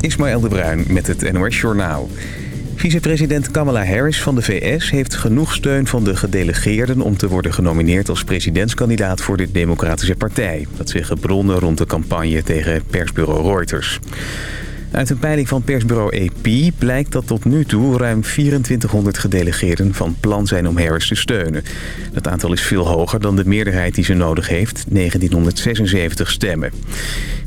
Ismaël de Bruin met het NOS Journaal. Vicepresident Kamala Harris van de VS heeft genoeg steun van de gedelegeerden... om te worden genomineerd als presidentskandidaat voor de Democratische Partij. Dat zeggen bronnen rond de campagne tegen persbureau Reuters. Uit een peiling van persbureau AP blijkt dat tot nu toe ruim 2400 gedelegeerden van plan zijn om Harris te steunen. Dat aantal is veel hoger dan de meerderheid die ze nodig heeft, 1976 stemmen.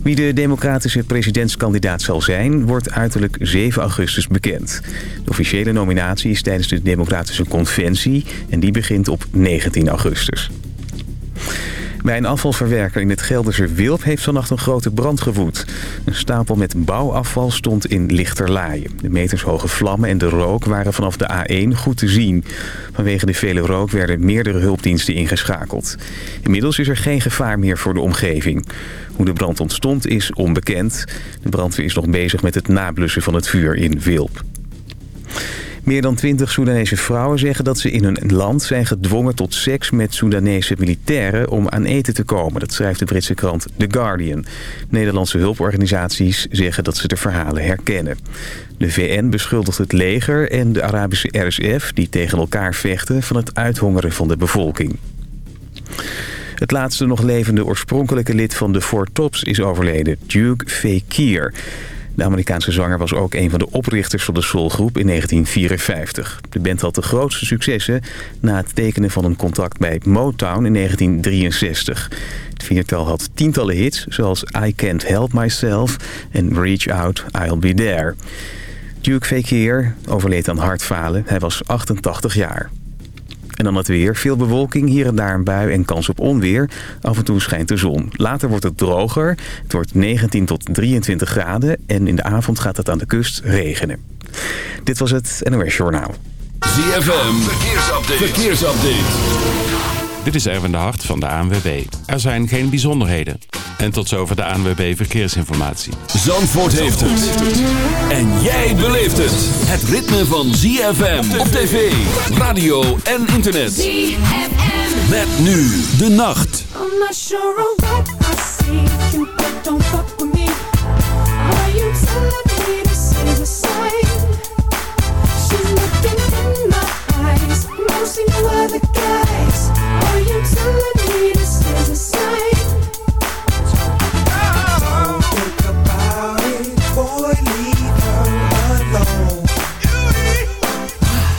Wie de democratische presidentskandidaat zal zijn, wordt uiterlijk 7 augustus bekend. De officiële nominatie is tijdens de democratische conventie en die begint op 19 augustus. Bij een afvalverwerker in het Gelderse Wilp heeft vannacht een grote brand gewoed. Een stapel met bouwafval stond in lichterlaaien. De metershoge vlammen en de rook waren vanaf de A1 goed te zien. Vanwege de vele rook werden meerdere hulpdiensten ingeschakeld. Inmiddels is er geen gevaar meer voor de omgeving. Hoe de brand ontstond is onbekend. De brandweer is nog bezig met het nablussen van het vuur in Wilp. Meer dan twintig Soedanese vrouwen zeggen dat ze in hun land zijn gedwongen tot seks met Soedanese militairen om aan eten te komen. Dat schrijft de Britse krant The Guardian. Nederlandse hulporganisaties zeggen dat ze de verhalen herkennen. De VN beschuldigt het leger en de Arabische RSF, die tegen elkaar vechten, van het uithongeren van de bevolking. Het laatste nog levende oorspronkelijke lid van de Four Tops is overleden, Duke Fakir. De Amerikaanse zanger was ook een van de oprichters van de soulgroep in 1954. De band had de grootste successen na het tekenen van een contract bij Motown in 1963. Het viertal had tientallen hits zoals I Can't Help Myself en Reach Out, I'll Be There. Duke Fakir overleed aan hartfalen. Hij was 88 jaar. En dan het weer. Veel bewolking, hier en daar een bui en kans op onweer. Af en toe schijnt de zon. Later wordt het droger. Het wordt 19 tot 23 graden. En in de avond gaat het aan de kust regenen. Dit was het NOS Journaal. ZFM, verkeersupdate. verkeersupdate. Dit is Erwin de Hart van de ANWB. Er zijn geen bijzonderheden. En tot zover de ANWB Verkeersinformatie. Zandvoort heeft het. En jij beleeft het. Het ritme van ZFM op tv, radio en internet. ZFM. Met nu de nacht. I'm not sure what I see. You don't fuck with me. Are you telling me this is a sign? She's looking in my eyes. Mostly no other guys. Are you telling me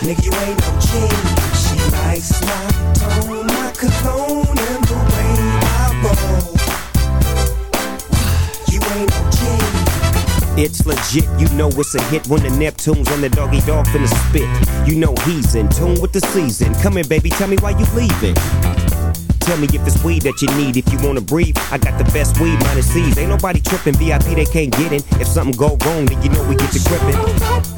Nigga, you ain't no. She likes my tone, my cologne, and the way I roll. You ain't no. It's legit, you know it's a hit when the Neptunes and the Doggy Dogg finna spit. You know he's in tune with the season. Come here, baby, tell me why you leaving. Tell me if it's weed that you need. If you wanna breathe, I got the best weed, minus C's. Ain't nobody tripping, VIP they can't get in. If something go wrong, then you know we get to gripping.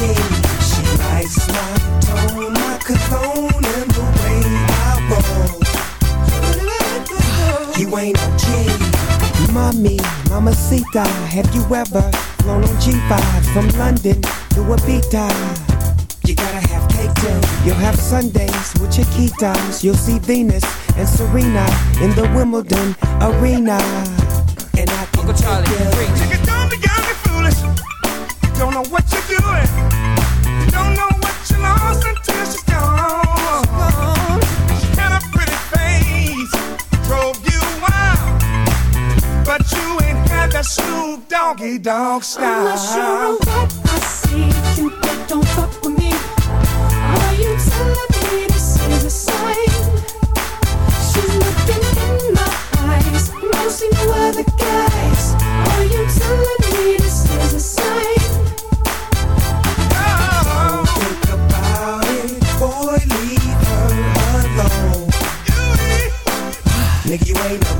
mamacita, have you ain't no teen You mommy mama said I had you ever flown on G5 from London to Ibiza? You gotta have cake too. You'll have Sundays with Chiquitas. You'll see Venus and Serena in the Wimbledon arena. And I can Uncle Charlie, take it down, be young and foolish. you preach. his dog style. I'm not sure of what I see, think don't fuck with me. Are you telling me this is a sign? She's looking in my eyes, mostly no other guys. Are you telling me this is a sign? Oh. Think about it, boy, leave her alone. Nigga, you ain't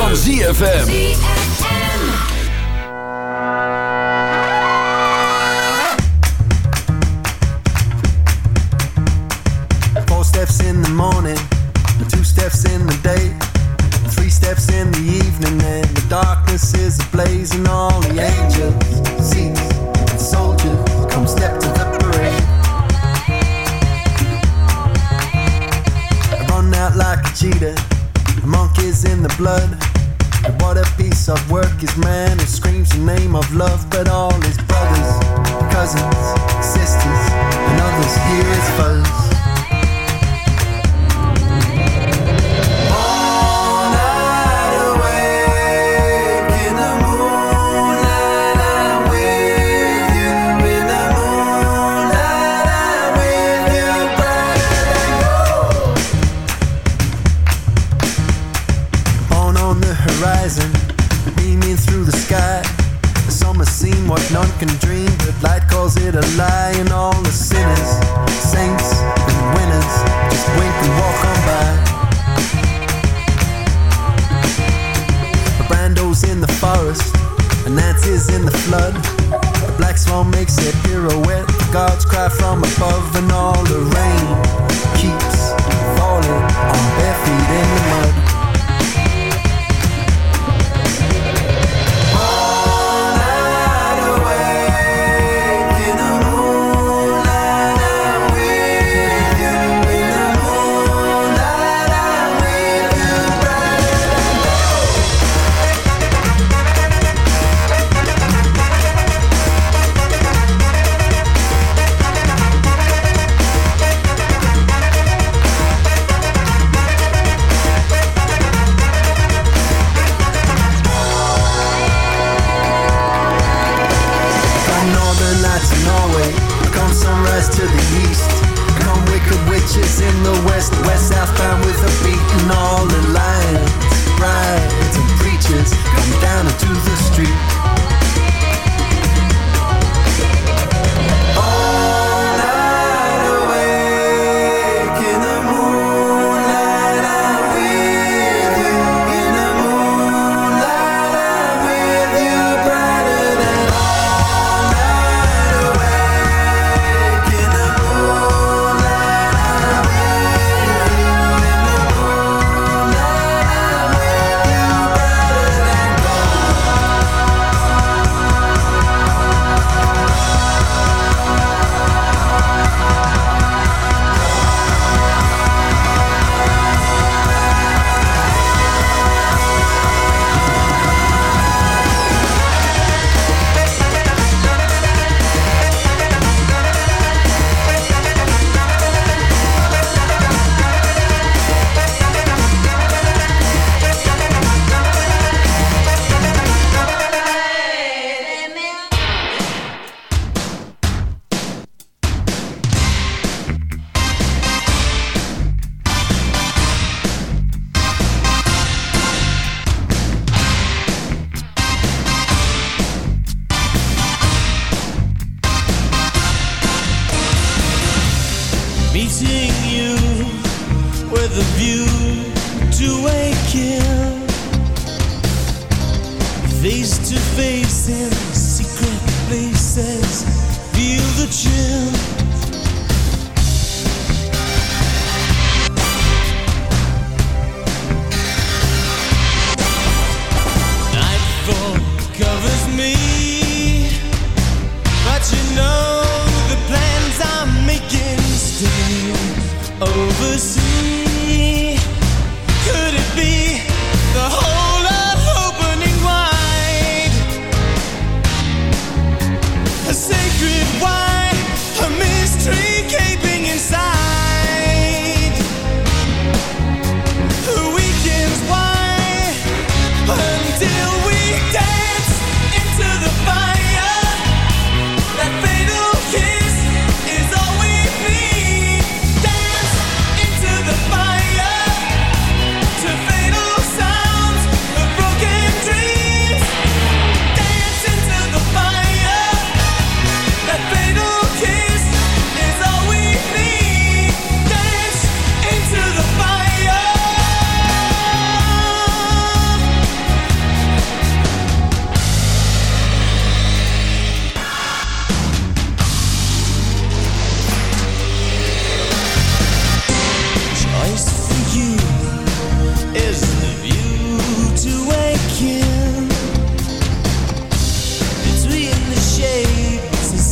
van ZFM.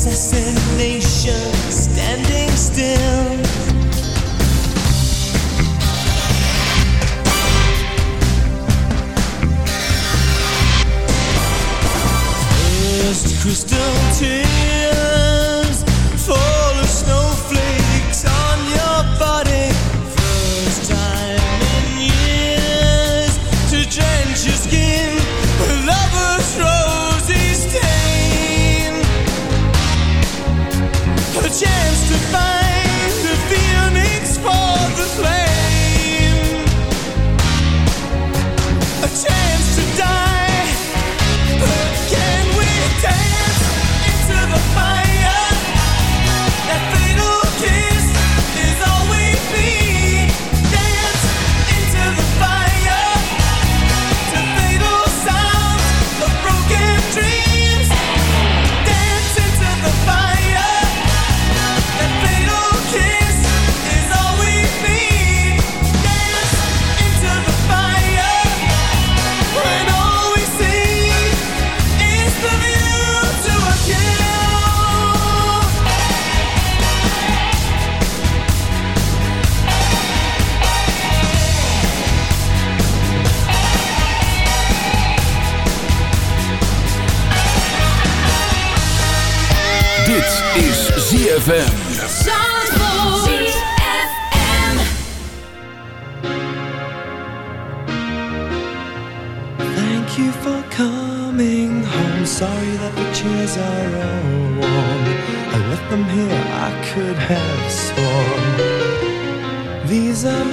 Assassination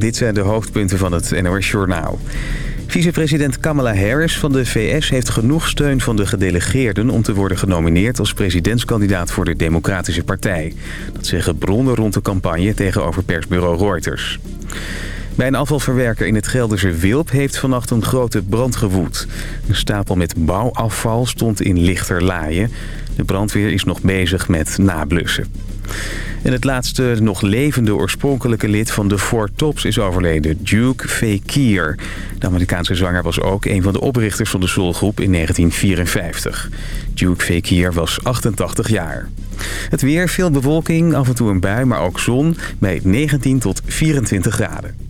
Dit zijn de hoofdpunten van het NOS Journaal. Vicepresident Kamala Harris van de VS heeft genoeg steun van de gedelegeerden... om te worden genomineerd als presidentskandidaat voor de Democratische Partij. Dat zeggen bronnen rond de campagne tegenover persbureau Reuters. Bij een afvalverwerker in het Gelderse Wilp heeft vannacht een grote brand gewoed. Een stapel met bouwafval stond in lichterlaaien. De brandweer is nog bezig met nablussen. En het laatste nog levende oorspronkelijke lid van de Four Tops is overleden, Duke Fakir. De Amerikaanse zanger was ook een van de oprichters van de soulgroep in 1954. Duke Fakir was 88 jaar. Het weer, veel bewolking, af en toe een bui, maar ook zon bij 19 tot 24 graden.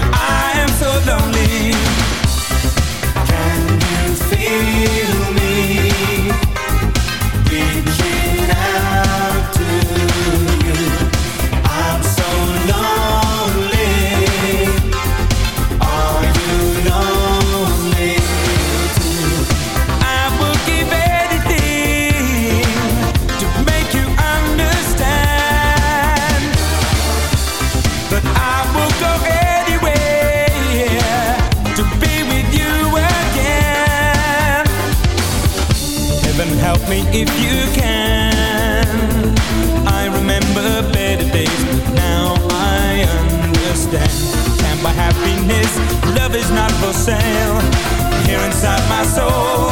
I am so lonely. Can you feel if you can. I remember better days, but now I understand. Can't buy happiness, love is not for sale. Here inside my soul,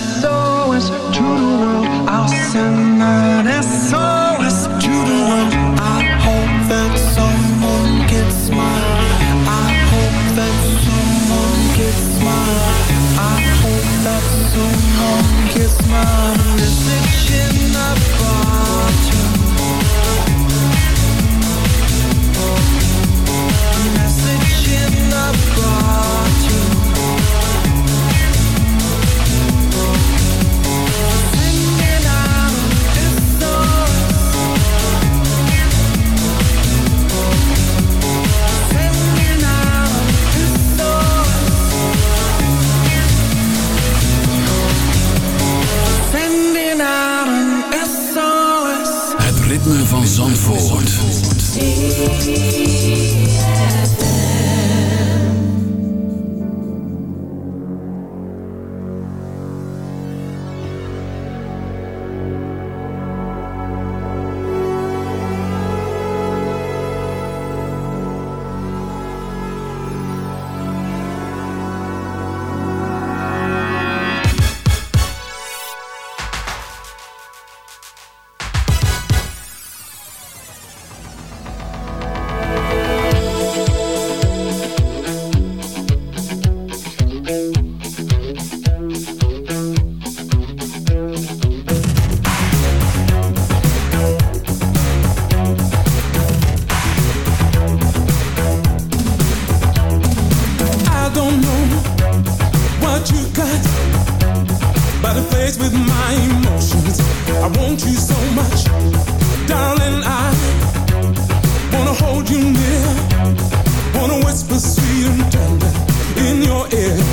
SOS to the world. I'll send an SOS to the world. I hope that someone gets mine. I hope that someone gets mine. I hope that someone gets mine. van Zandvoort. here.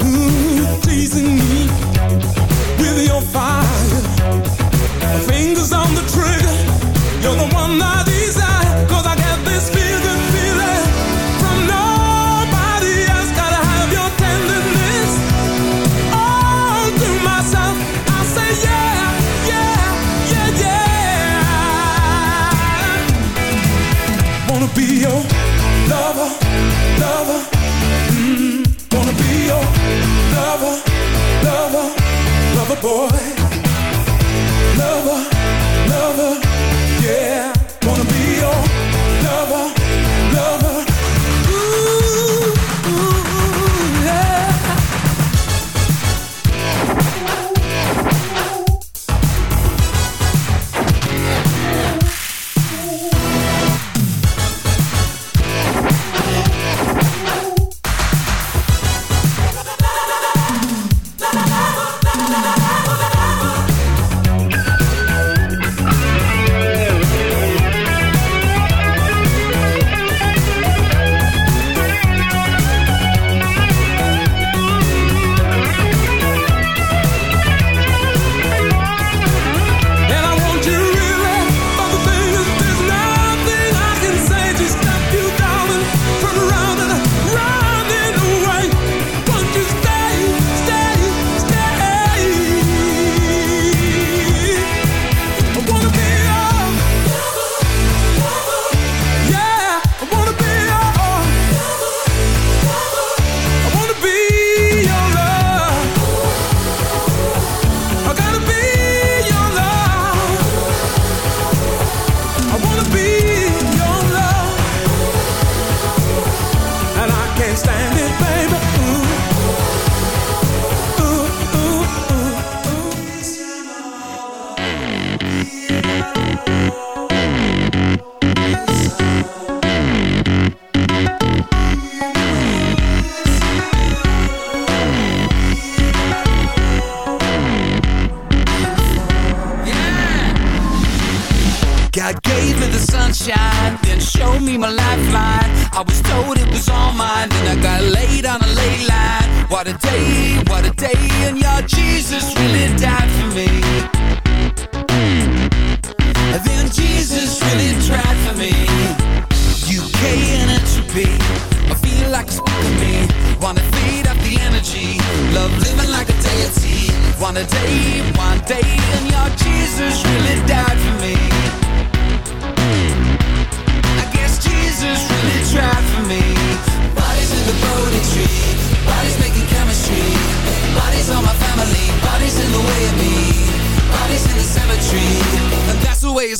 Mm, Fingers on the trigger, you're the one that. boy.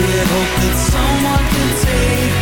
naked. Hope that someone can take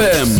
ZFM.